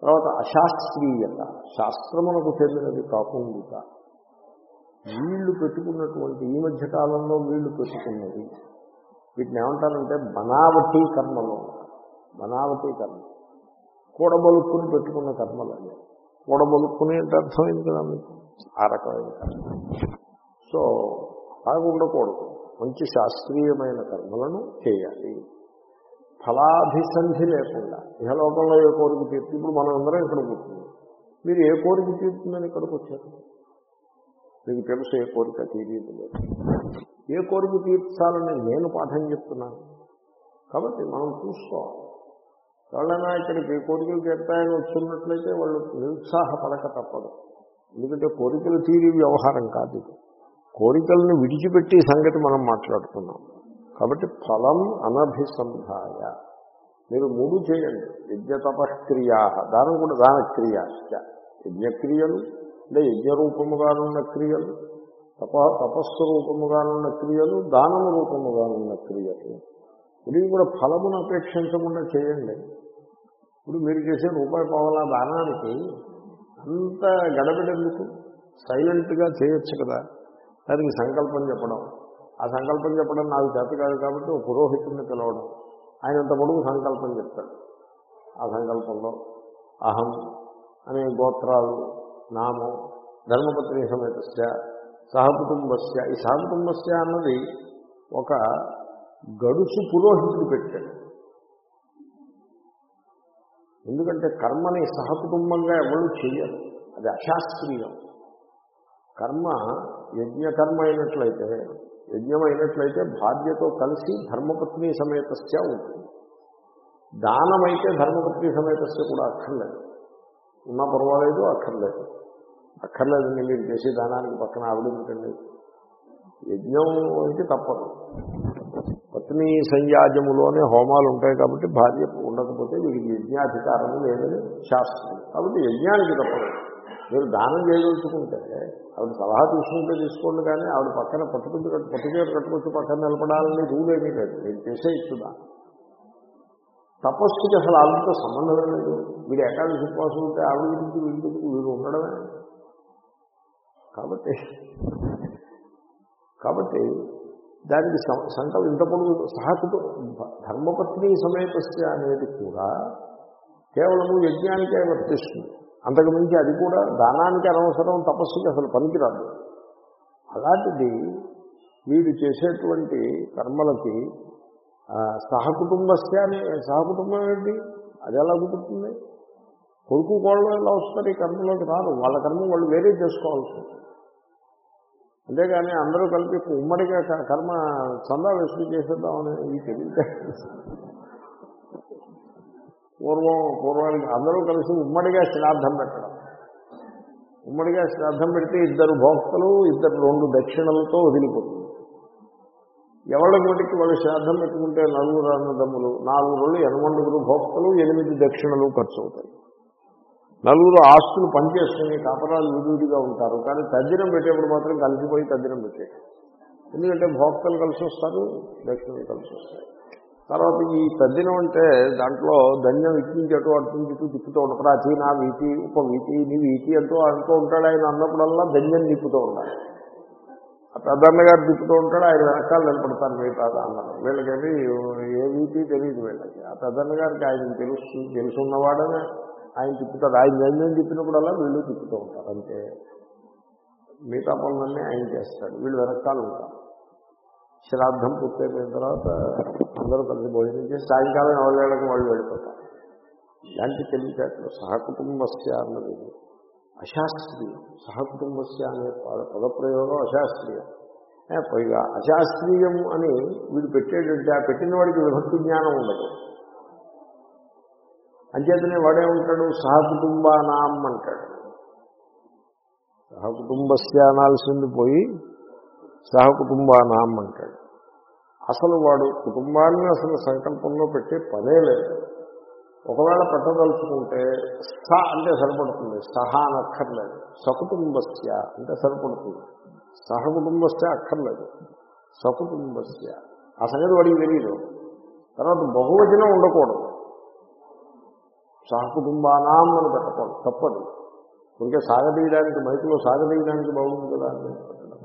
తర్వాత అశాస్త్రీయత. శాస్త్రమునకు చెందినది కాకుండా వీళ్ళు పెట్టుకున్నటువంటి ఈ మధ్య కాలంలో వీళ్ళు పెట్టుకున్నది. వీటిని ఏమంటారంటే బనావటీ కర్మలు బనావటీ కర్మ కూడబలుక్కుని పెట్టుకున్న కర్మలు అన్నీ కూడబలుక్కుని అంటే అర్థమైంది కదా మీకు? ఆ రకమైన కర్మ సో అలాగ ఉండకూడదు. మంచి శాస్త్రీయమైన కర్మలను చేయాలి. ఫలాభిసంధి లేకుండా. ఇహలోకంలో ఏ కోరిక తీర్చి ఇప్పుడు మనం అందరం ఇక్కడ కూర్చున్నాం. మీరు ఏ కోరిక తీర్చుందని ఇక్కడికి వచ్చారు? మీకు తెలుసు ఏ కోరిక తీరేది లేదు ఏ కోరిక తీర్చాలని నేను పాఠం చెప్తున్నాను. కాబట్టి మనం చూసుకోవాలి. ఎవరైనా ఇక్కడికి కోరికలు తీరుతాయని వచ్చినట్లయితే వాళ్ళు నిరుత్సాహపడక తప్పదు. ఎందుకంటే కోరికలు తీరి వ్యవహారం కాదు కోరికలను విడిచిపెట్టి సంగతి మనం మాట్లాడుతున్నాం. కాబట్టి ఫలం అనభిసంధాయ. మీరు మూడు చేయండి. యజ్ఞ తపక్రియా. దానం కూడా దానక్రియాశ్చ. యజ్ఞక్రియలు అంటే యజ్ఞరూపముగానున్న క్రియలు తప తపస్సు రూపముగానున్న క్రియలు దానము రూపముగానున్న క్రియలు. ఇవి కూడా ఫలమును అపేక్షించకుండా చేయండి. ఇప్పుడు మీరు చేసే రూపాయి పావలా దానానికి అంత గడబిడెందుకు? సైలెంట్గా చేయొచ్చు కదా. దానికి సంకల్పం చెప్పడం. ఆ సంకల్పం చెప్పడం నాకు చేత కాదు కాబట్టి ఒక పురోహితుడిని పిలవడం. ఆయన అంత పొడుగు సంకల్పం చెప్తాడు. ఆ సంకల్పంలో అహం అనే గోత్రాలు నామం ధర్మపత్ని సమేతస్య సహకుటుంబస్య ఈ సహకుటుంబస్య అన్నది ఒక గడుసు పురోహితుడు పెట్టాడు. ఎందుకంటే కర్మని సహకుటుంబంగా ఎవరు చేయరు అది అశాస్త్రీయం. కర్మ యజ్ఞకర్మ అయినట్లయితే యజ్ఞం అయినట్లయితే భార్యతో కలిసి ధర్మపత్ని సమేతస్య ఉంటుంది. దానమైతే ధర్మపత్ని సమేతస్య కూడా అక్కర్లేదు. ఉన్నా పర్వాలేదు అక్కర్లేదు. అక్కర్లేదండి మీరు చేసే దానానికి పక్కన ఆవిడ ఉంటుంది యజ్ఞం అయితే తప్పదు. పత్ని సంయాజములోనే హోమాలు ఉంటాయి కాబట్టి భార్య ఉండకపోతే వీడికి యజ్ఞాధికారం లేదని శాస్త్రం. కాబట్టి యజ్ఞానికి తప్పదు. మీరు దానం చేయదలుచుకుంటే ఆవిడ సలహా తీసుకుంటే తీసుకోండి కానీ ఆవిడ పక్కన పట్టుకుంటూ పట్టుచీర కట్టుకొచ్చి పక్కన నిలబడాలని రూల్ ఏమీ లేదు. మీరు చేసే ఇచ్చుదా? తపస్సుకి అసలు ఆవిడతో సంబంధం లేదు. వీడు ఏకాదశి ఉపవాసం ఉంటే ఆవిడ గురించి వీడి వీడు ఉండడమే. కాబట్టి కాబట్టి దానికి సంకల్ప ఇంత పొడుగు సహకుటు ధర్మపత్ని సమేతస్య అనేది కూడా కేవలము యజ్ఞానికే వర్తిస్తుంది. అంతకుమించి అది కూడా దానానికి అనవసరం తపస్సుకి అసలు పనికిరాదు. అలాంటిది వీడు చేసేటువంటి కర్మలకి సహకుటుంబస్య అనే సహకుటుంబం ఏంటి అది ఎలా కుదురుతుంది? కొడుకు కోళ్ళు ఎలా వస్తారు? ఈ కర్మలోకి రాదు వాళ్ళ కర్మ వాళ్ళు వేరే చేసుకోవాల్సి ఉంటుంది. అంతేగాని అందరూ కలిపి ఉమ్మడిగా కర్మ చందా వేసుకుని చేసేద్దామని ఈ తెలియదు పూర్వం పూర్వానికి అందరూ కలిసి ఉమ్మడిగా శ్రాద్ధం పెట్టడం. ఉమ్మడిగా శ్రాద్ధం పెడితే ఇద్దరు భోక్తలు ఇద్దరు రెండు దక్షిణలతో వదిలిపోతుంది ఎవరి మటుకి వాళ్ళు శ్రాద్ధం పెట్టుకుంటే నలుగురు అన్నదమ్ములు నాలుగు రోజులు ఎనమండుగురు భోక్తలు ఎనిమిది దక్షిణలు ఖర్చు అవుతాయి. నలుగురు ఆస్తులు పనిచేసుకుని కాపరాలు విడివిడిగా ఉంటారు. కానీ తద్దినం పెట్టేప్పుడు మాత్రం కలిసిపోయి తద్దినం పెట్టేది ఎందుకంటే భోక్తలు కలిసి వస్తారు దక్షిణలు కలిసి వస్తారు. తర్వాత ఈ తద్దినం అంటే దాంట్లో ధన్యం ఇటు అటు అటు నుంచి ఇటు తిప్పుతూ ఉంటారు. ప్రాచీన వీటి ఉప వీటి నీ వీటి అంటూ అంటూ ఉంటాడు. ఆయన అన్నప్పుడల్లా ధన్యం తిప్పుతూ ఉండాలి ఆ పెద్దన్న గారు తిప్పుతూ ఉంటాడు. ఆయన వెనకాల నిలబడతారు మిగతా అన్నారు వీళ్ళకేమి ఏ వీటి తెలియదు వీళ్ళకి. ఆ పెద్దన్న గారికి ఆయన తెలుసు తెలుసున్నవాడనే. ఆయన తిప్పుతాడు. ఆయన ధన్యం తిప్పినప్పుడల్లా వీళ్ళు తిప్పుతూ ఉంటారు. అంతే మిగతా పనులన్నీ ఆయన చేస్తాడు. వీళ్ళు వెనకాల ఉంటారు. శ్రాద్ధం పూర్తయిపోయిన తర్వాత అందరూ కలిసి భోజనం చేసి సాయంకాలం ఎవరి వాళ్ళు వెళ్ళిపోతారు. ఇలాంటి తెలివితేటలు సహకుటుంబస్య అన్నది అశాస్త్రీయం. సహకుటుంబస్య అనే పద పదప్రయోగం అశాస్త్రీయం. పైగా అశాస్త్రీయం అని వీడు పెట్టేటంటే ఆ పెట్టిన వాడికి విభక్తి జ్ఞానం ఉండదు. అంచేతనే వాడే ఉంటాడు? సహకుటుంబానాం అంటాడు. సహకుటుంబస్య అనాల్సింది పోయి సహకుటుంబానాం అంటాడు. అసలు వాడు కుటుంబాన్ని అసలు సంకల్పంలో పెట్టే పనే లేదు. ఒకవేళ పెట్టదలుచుకుంటే స అంటే సరిపడుతుంది. సహ అని అక్కర్లేదు. సకుటుంబస్య అంటే సరిపడుతుంది. సహకుటుంబస్య అక్కర్లేదు. సకుటుంబస్య. ఆ సంగతి వాడికి తెలియదు తర్వాత బహువచనం ఉండకూడదు. సహకుటుంబానాం అని పెట్టకూడదు తప్పదు. ఇంకే సాగదీయడానికి మైకులో సాగదీయడానికి బాగుంది కదా అని పెట్టడం.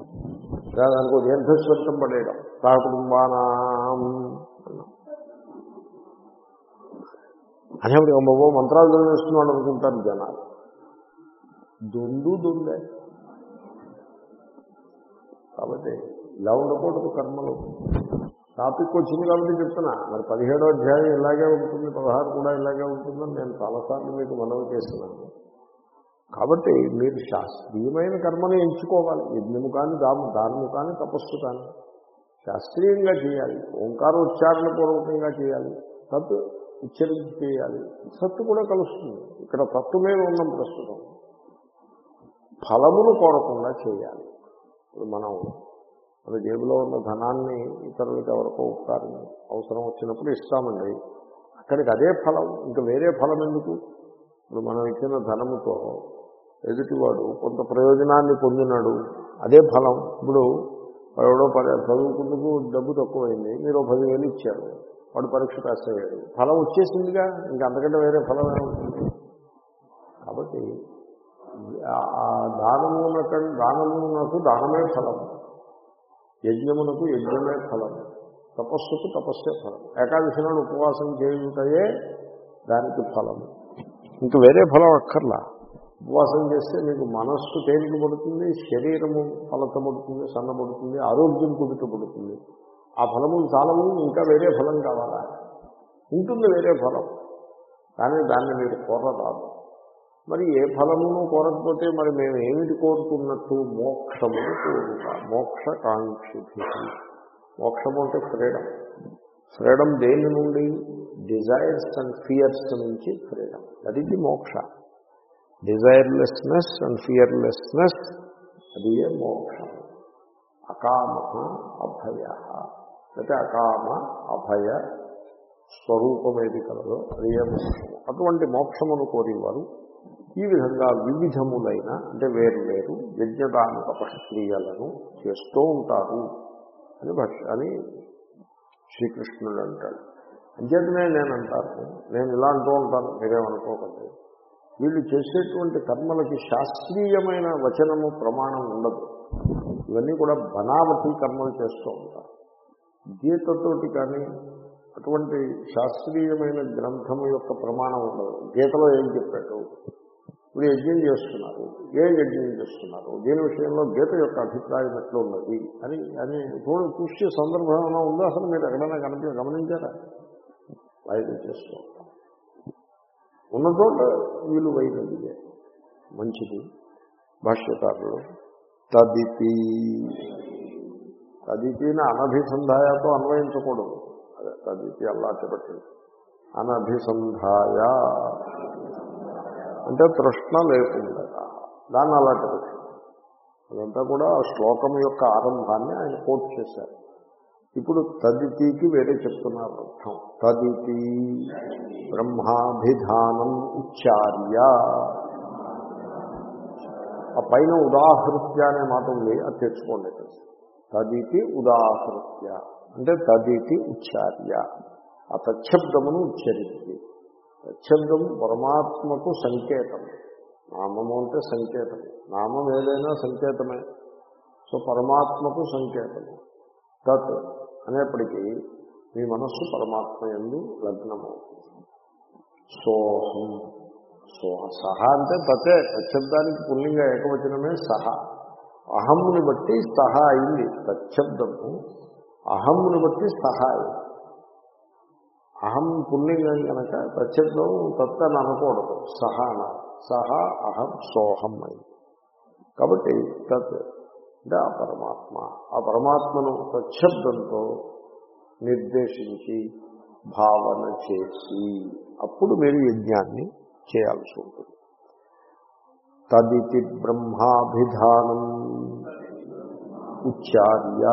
దానికి ఒక దీర్ఘస్వరితం పడేయడం. సహకుటుంబానాం. అన్నాం అనేప్పుడు అమ్మవో మంత్రాలు చదివేస్తున్నాడు అనుకుంటారు జనాలు. దొందు దొందే కాబట్టి ఇలా ఉండకూడదు కర్మలు. టాపిక్ వచ్చింది కాబట్టి చెప్తున్నా. మరి పదిహేడో అధ్యాయం ఇలాగే ఉంటుంది పదహారు కూడా ఇలాగే ఉంటుందని నేను చాలాసార్లు మీకు మనవి చేస్తున్నాను. కాబట్టి మీరు శాస్త్రీయమైన కర్మను ఎంచుకోవాలి. యజ్ఞము కానీ దాము దానము కానీ తపస్సు కానీ శాస్త్రీయంగా చేయాలి. ఓంకారోచ్చారణ పూర్వకంగా చేయాలి. తత్ ఉచ్చరించి చేయాలి. సత్తు కూడా కలుస్తుంది. ఇక్కడ తత్తు మీద ఉన్నాం ప్రస్తుతం. ఫలమును కోరకుండా చేయాలి. ఇప్పుడు మనం మన జేబులో ఉన్న ధనాన్ని ఇతరులకు ఎవరికో ఉపకారం అవసరం వచ్చినప్పుడు ఇస్తామండి. అక్కడికి అదే ఫలం ఇంకా వేరే ఫలం ఎందుకు? ఇప్పుడు మనం ఇచ్చిన ధనముతో ఎదుటివాడు కొంత ప్రయోజనాన్ని పొందినాడు అదే ఫలం. ఇప్పుడు ఎవడో పరి చదువుకుందుకు డబ్బు తక్కువైంది మీరు పదివేలు ఇచ్చారు వాడు పరీక్ష పాస్ అయ్యాడు. ఫలం వచ్చేసిందిగా ఇంకా అంతకంటే వేరే ఫలం ఏమవుతుంది కాబట్టి ఆ- ఆ దానమునకు దానమునకు దానమే ఫలం. యజ్ఞమునకు యజ్ఞమే ఫలం. తపస్సుకు తపస్సే ఫలం. ఏకాదశి నాడు ఉపవాసం చేయుటయే దానికి ఫలం. ఇంక వేరే ఫలం అక్కర్లా. ఉపవాసం చేస్తే మీకు మనస్సు తేలికబడుతుంది శరీరము ఫలతబడుతుంది సన్నబడుతుంది ఆరోగ్యం కుదుటబడుతుంది ఆ ఫలము చాలము ఇంకా వేరే ఫలం కావాలా? ఉంటుంది వేరే ఫలం. కానీ దాన్ని మీరు కోరరాదు. మరి ఏ ఫలమును కోరకపోతే మరి మేము ఏమిటి కోరుకున్నట్టు మోక్షమును కోరుక మోక్షకాంక్షి మోక్షము అంటే ఫ్రీడమ్. ఫ్రీడమ్ దేని నుండి? డిజైర్స్ అండ్ ఫియర్స్ నుంచి ఫ్రీడమ్. అది మోక్ష. డిజైర్లెస్నెస్ అండ్ ఫియర్లెస్నెస్ అది ఏ మోక్షం. అకామ అభయ. అయితే అకామ అభయ స్వరూపమేది కలదో అది ఏ మోక్షము. అటువంటి మోక్షమును కోరేవారు ఈ విధంగా వివిధములైన అంటే వేరు వేరు యజ్ఞదాన తపస్క్రియలను చేస్తూ ఉంటారు అని భక్ష అని శ్రీకృష్ణుడు అంటాడు అంచేతనే నేను అంటాను నేను ఇలా అంటూ ఉంటాను మీరేమనుకోకండి వీళ్ళు చేసేటువంటి కర్మలకి శాస్త్రీయమైన వచనము ప్రమాణం ఉండదు. ఇవన్నీ కూడా బనావతి కర్మలు చేస్తూ ఉంటారు. గీతతోటి కానీ అటువంటి శాస్త్రీయమైన గ్రంథము యొక్క ప్రమాణం ఉండదు. గీతలో ఏం చెప్పాడు? ఇప్పుడు యజ్ఞం చేస్తున్నారు. ఏ యజ్ఞం చేస్తున్నారు? దీని విషయంలో గీత యొక్క అభిప్రాయం ఎట్లా ఉన్నది? అని అని చూడ చూసే సందర్భం ఏమైనా ఉందో? అసలు మీరు ఎక్కడైనా కనిపి గమనించారా? వైద్యం చేస్తూ ఉంటాం ఉన్న చోట విలువైనది మంచిది. భాష్యకారులు తదితి తదితిని అనభిసంధాయతో అన్వయించకూడదు. అదే తదితి అల్లాటి పెట్టండి అనభిసంధాయ. అంటే తృష్ణ లేకుండా. దాన్ని అలాంటి అదంతా కూడా శ్లోకం యొక్క ఆరంభాన్ని ఆయన కోట్ చేశారు. ఇప్పుడు తదితికి వేరే చెప్తున్నారు అర్థం. తదితి బ్రహ్మాభిధానం ఉచ్చార్య. ఆ పైన ఉదాహృత్య అనే మాట ఉంది అది తెచ్చుకోండి తదితి ఉదాహృత్య. అంటే తదితి ఉచ్చార్య. ఆ తచ్చబ్దమును ఉచ్చరించి తచ్చబ్దం పరమాత్మకు సంకేతం. నామము అంటే సంకేతం. నామం ఏదైనా సంకేతమే. సో పరమాత్మకు సంకేతము తత్ అనేప్పటికీ మీ మనస్సు పరమాత్మ ఎందు లగ్నమవుతుంది. సోహం. సోహ సహ అంటే తతే. తచ్చబ్దానికి పుల్లింగ ఏకవచనమే సహ. అహమ్ముని బట్టి సహ అయింది. తచ్చబ్దము అహమ్ముని బట్టి సహ అయింది. అహం పుల్లింగం కనుక తచ్చబ్దం తత్ అని అనకూడదు. సహ అనాలి సహ అహం సోహం అని. కాబట్టి తత్. అంటే ఆ పరమాత్మ. ఆ పరమాత్మను తచ్చబ్దంతో నిర్దేశించి భావన చేసి అప్పుడు మీరు యజ్ఞాన్ని చేయాల్సి ఉంటుంది. తదితి బ్రహ్మాభిధానం. ఉచ్చార్య.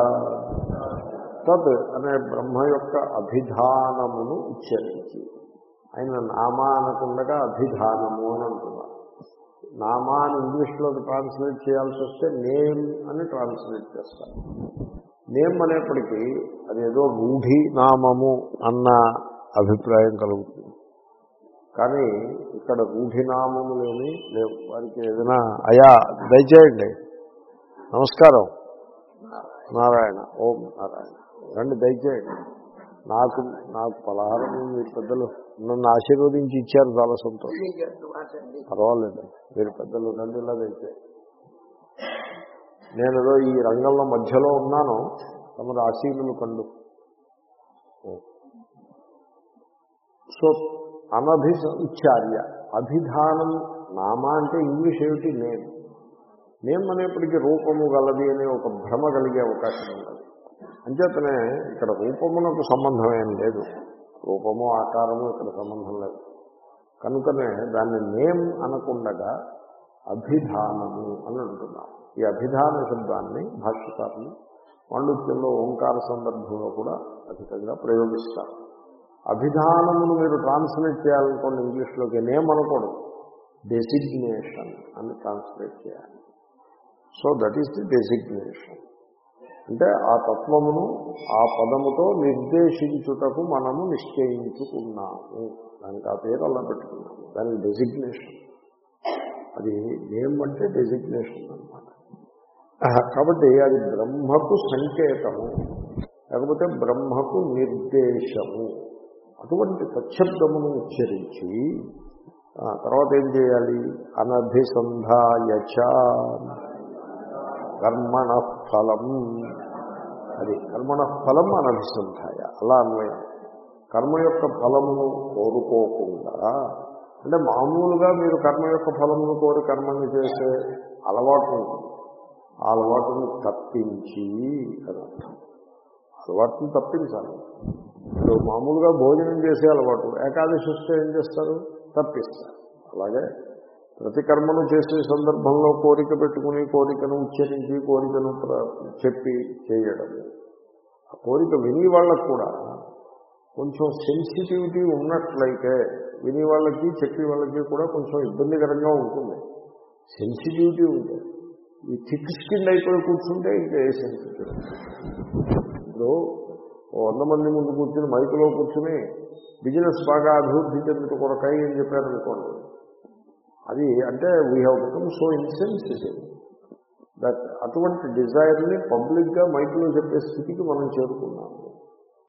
తద్ అనే బ్రహ్మ యొక్క అభిధానమును ఉచ్చరించి. ఆయన నామా అనకుండగా అభిధానము అని అంటున్నారు. నామా అని ఇంగ్లీష్లో ట్రాన్స్లేట్ చేయాల్సి వస్తే నేమ్ అని ట్రాన్స్లేట్ చేస్తారు. నేమ్ అనేప్పటికీ అదేదో రూఢి నామము అన్న అభిప్రాయం కలుగుతుంది. కానీ ఇక్కడ రూఢినామములేమి లేవు. వారికి ఏదైనా అయా దయచేయండి. నమస్కారం. నారాయణ. ఓం నారాయణ. రండి దయచేయండి నాకు నాకు పలహారం మీ పెద్దలు నన్ను ఆశీర్వదించి ఇచ్చారు చాలా సంతోషం. పర్వాలేదు మీరు పెద్దలు రండి ఇలా దయచేయండి నేను ఏదో ఈ రంగంలో మధ్యలో ఉన్నాను తమరు ఆశీనులు కండు. సో అనభి అభిధానం నామా అంటే ఇంగ్లీష్ ఏమిటి? నేను నేమ్ అనేప్పటికీ రూపము గలది అనే ఒక భ్రమ కలిగే అవకాశం ఉన్నది. అంచేతనే ఇక్కడ రూపమునకు సంబంధం ఏం లేదు. రూపము ఆకారము ఇక్కడ సంబంధం లేదు. కనుకనే దాన్ని నేమ్ అనకుండగా అభిధానము అని అంటున్నాం. ఈ అభిధాన శబ్దాన్ని భాష్యకారులు పాండిత్యంలో ఓంకార సందర్భంలో కూడా అధికంగా ప్రయోగిస్తారు. అభిధానమును మీరు ట్రాన్స్లేట్ చేయాలనుకోండి ఇంగ్లీష్లోకి నేమ్ అనకూడదు. డెసిగ్నేషన్ అని ట్రాన్స్లేట్ చేయాలి. So that is the designation అంటే ఆ తత్వమును ఆ పదముతో నిర్దేశించుటకు మనము నిశ్చయించుకున్నాము. దానికి ఆ పేరు అలా పెట్టుకున్నాము. దానికి డెసిగ్నేషన్ అది నేమ్ అంటే డెసిగ్నేషన్ అనమాట కాబట్టి అది బ్రహ్మకు సంకేతము లేకపోతే బ్రహ్మకు నిర్దేశము. అటువంటి తచ్చబ్దమును ఉచ్చరించి తర్వాత ఏం చేయాలి? అనభిసంధాయచ కర్మణ ఫలం అది కర్మణ ఫలం అనభిసంధాయ. అలా అన్వయం కర్మ యొక్క ఫలమును కోరుకోకుండా అంటే మామూలుగా మీరు కర్మ యొక్క ఫలమును కోరి కర్మని చేసే అలవాటు ఆ అలవాటును తప్పించి అర్థం. అలవాటును తప్పించాలి. ఇప్పుడు మామూలుగా భోజనం చేసే అలవాటు ఏకాదశి వస్తే ఏం చేస్తారు? తప్పిస్తారు. అలాగే ప్రతి కర్మను చేసే సందర్భంలో కోరిక పెట్టుకుని కోరికను ఉచ్చరించి కోరికను చెప్పి చేయడం ఆ కోరిక విని వాళ్ళకు కూడా కొంచెం సెన్సిటివిటీ ఉన్నట్లయితే విని వాళ్ళకి చెప్పి వాళ్ళకి కూడా కొంచెం ఇబ్బందికరంగా ఉంటుంది. సెన్సిటివిటీ ఉంది ఈ థిక్ స్కిన్ అయిపోయి కూర్చుంటే ఇంకా ఏ సెన్సిటివిటీ ఇప్పుడు వంద మంది ముందు కూర్చుని మైకులో కూర్చుని బిజినెస్ బాగా అభివృద్ధి చెందుకు కొరకాయి అని చెప్పారనుకోండి. అది అంటే we have become so insensitive that అటువంటి డిజైర్ని పబ్లిక్గా మైకులో చెప్పే స్థితికి మనం చేరుకున్నాము.